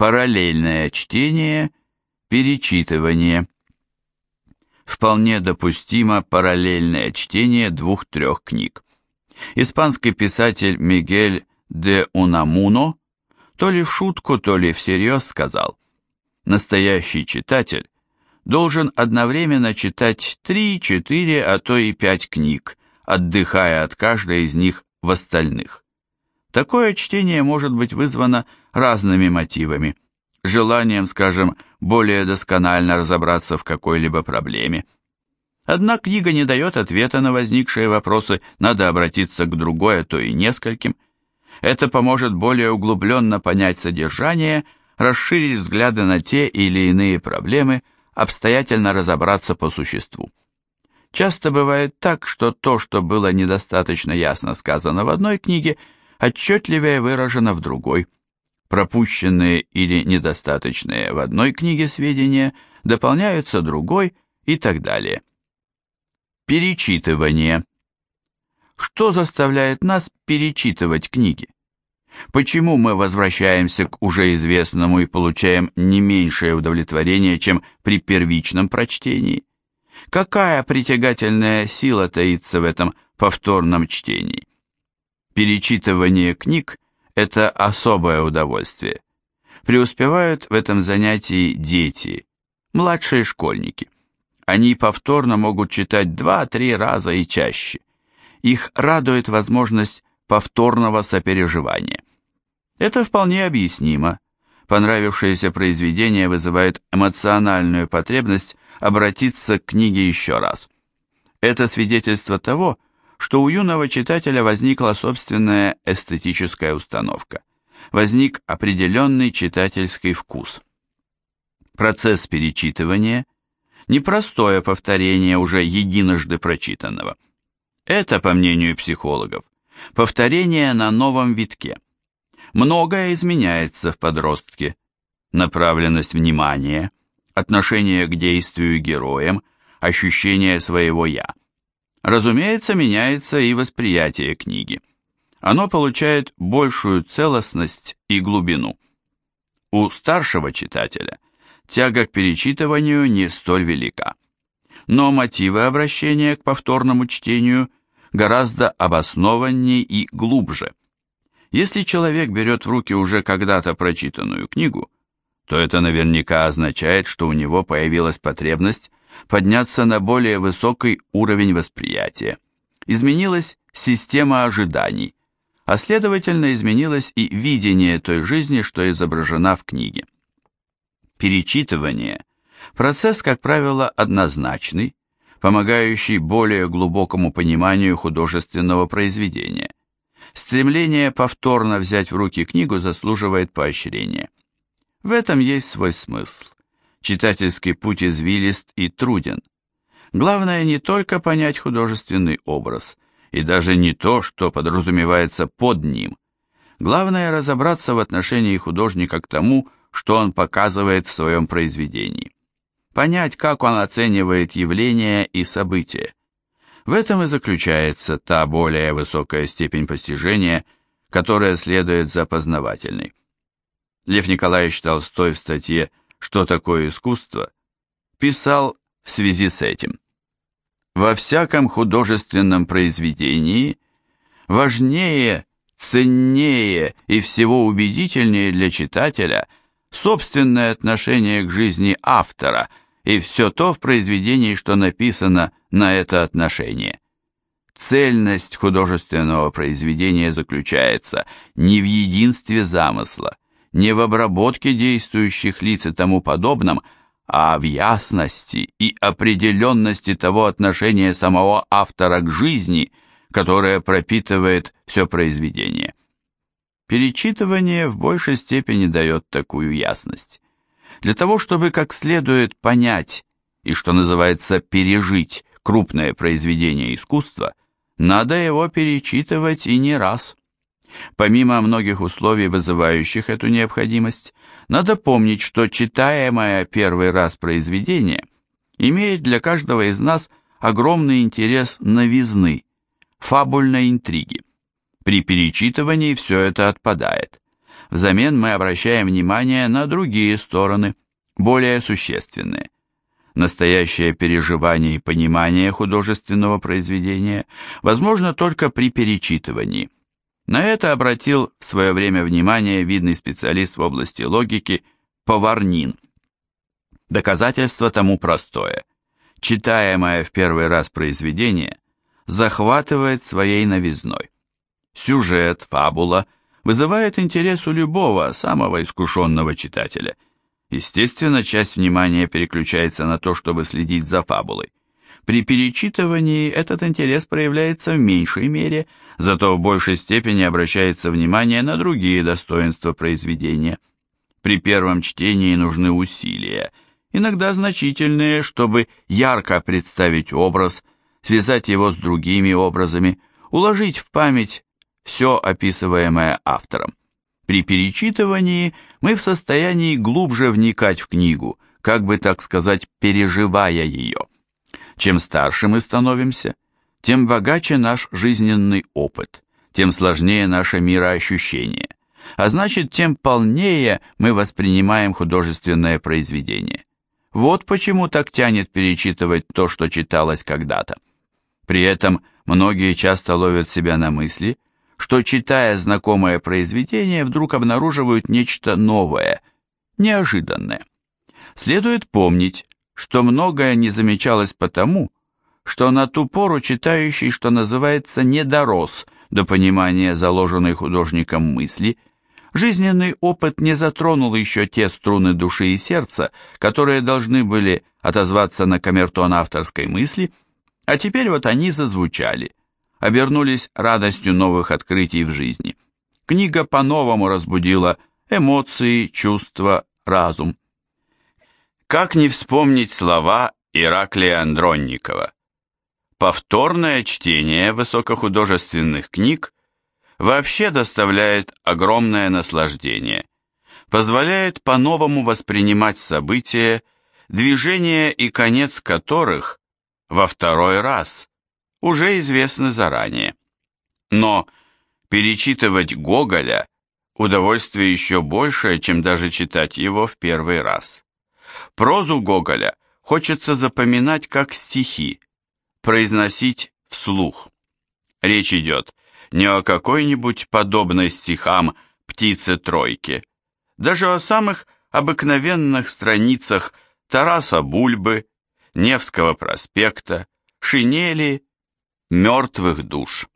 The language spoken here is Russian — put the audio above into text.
параллельное чтение, перечитывание. Вполне допустимо параллельное чтение двух-трех книг. Испанский писатель Мигель де Унамуно то ли в шутку, то ли всерьез сказал, настоящий читатель должен одновременно читать три, четыре, а то и пять книг, отдыхая от каждой из них в остальных. Такое чтение может быть вызвано разными мотивами, желанием, скажем, более досконально разобраться в какой-либо проблеме. Одна книга не дает ответа на возникшие вопросы, надо обратиться к другой, а то и нескольким. Это поможет более углубленно понять содержание, расширить взгляды на те или иные проблемы, обстоятельно разобраться по существу. Часто бывает так, что то, что было недостаточно ясно сказано в одной книге, отчетливее выражено в другой. Пропущенные или недостаточные в одной книге сведения дополняются другой и так далее. Перечитывание. Что заставляет нас перечитывать книги? Почему мы возвращаемся к уже известному и получаем не меньшее удовлетворение, чем при первичном прочтении? Какая притягательная сила таится в этом повторном чтении? Перечитывание книг – это особое удовольствие. Преуспевают в этом занятии дети, младшие школьники. Они повторно могут читать два-три раза и чаще. Их радует возможность повторного сопереживания. Это вполне объяснимо. Понравившееся произведение вызывает эмоциональную потребность обратиться к книге еще раз. Это свидетельство того, что у юного читателя возникла собственная эстетическая установка. Возник определенный читательский вкус. Процесс перечитывания – непростое повторение уже единожды прочитанного. Это, по мнению психологов, повторение на новом витке – Многое изменяется в подростке. Направленность внимания, отношение к действию героям, ощущение своего «я». Разумеется, меняется и восприятие книги. Оно получает большую целостность и глубину. У старшего читателя тяга к перечитыванию не столь велика. Но мотивы обращения к повторному чтению гораздо обоснованнее и глубже. Если человек берет в руки уже когда-то прочитанную книгу, то это наверняка означает, что у него появилась потребность подняться на более высокий уровень восприятия. Изменилась система ожиданий, а следовательно изменилось и видение той жизни, что изображена в книге. Перечитывание – процесс, как правило, однозначный, помогающий более глубокому пониманию художественного произведения. Стремление повторно взять в руки книгу заслуживает поощрения. В этом есть свой смысл. Читательский путь извилист и труден. Главное не только понять художественный образ, и даже не то, что подразумевается под ним. Главное разобраться в отношении художника к тому, что он показывает в своем произведении. Понять, как он оценивает явления и события. В этом и заключается та более высокая степень постижения, которая следует за познавательной. Лев Николаевич Толстой в статье «Что такое искусство?» писал в связи с этим. Во всяком художественном произведении важнее, ценнее и всего убедительнее для читателя собственное отношение к жизни автора и все то в произведении, что написано на это отношение. Цельность художественного произведения заключается не в единстве замысла, не в обработке действующих лиц и тому подобном, а в ясности и определенности того отношения самого автора к жизни, которое пропитывает все произведение. Перечитывание в большей степени дает такую ясность. Для того, чтобы как следует понять и, что называется, пережить крупное произведение искусства, надо его перечитывать и не раз. Помимо многих условий, вызывающих эту необходимость, надо помнить, что читаемое первый раз произведение имеет для каждого из нас огромный интерес новизны, фабульной интриги. При перечитывании все это отпадает. Взамен мы обращаем внимание на другие стороны, более существенные. Настоящее переживание и понимание художественного произведения возможно только при перечитывании. На это обратил в свое время внимание видный специалист в области логики Поварнин. Доказательство тому простое. Читаемое в первый раз произведение захватывает своей новизной. Сюжет, фабула вызывает интерес у любого, самого искушенного читателя – Естественно, часть внимания переключается на то, чтобы следить за фабулой. При перечитывании этот интерес проявляется в меньшей мере, зато в большей степени обращается внимание на другие достоинства произведения. При первом чтении нужны усилия, иногда значительные, чтобы ярко представить образ, связать его с другими образами, уложить в память все описываемое автором. При перечитывании мы в состоянии глубже вникать в книгу, как бы так сказать, переживая ее. Чем старше мы становимся, тем богаче наш жизненный опыт, тем сложнее наше мироощущение, а значит, тем полнее мы воспринимаем художественное произведение. Вот почему так тянет перечитывать то, что читалось когда-то. При этом многие часто ловят себя на мысли – что, читая знакомое произведение, вдруг обнаруживают нечто новое, неожиданное. Следует помнить, что многое не замечалось потому, что на ту пору читающий, что называется, не дорос до понимания заложенной художником мысли, жизненный опыт не затронул еще те струны души и сердца, которые должны были отозваться на камертон авторской мысли, а теперь вот они зазвучали – обернулись радостью новых открытий в жизни. Книга по-новому разбудила эмоции, чувства, разум. Как не вспомнить слова Ираклия Андронникова? Повторное чтение высокохудожественных книг вообще доставляет огромное наслаждение, позволяет по-новому воспринимать события, движение и конец которых во второй раз уже известны заранее. Но перечитывать Гоголя удовольствие еще большее, чем даже читать его в первый раз. Прозу Гоголя хочется запоминать как стихи, произносить вслух. Речь идет не о какой-нибудь подобной стихам птицы-тройки, даже о самых обыкновенных страницах Тараса Бульбы, Невского проспекта, Шинели мертвых душ.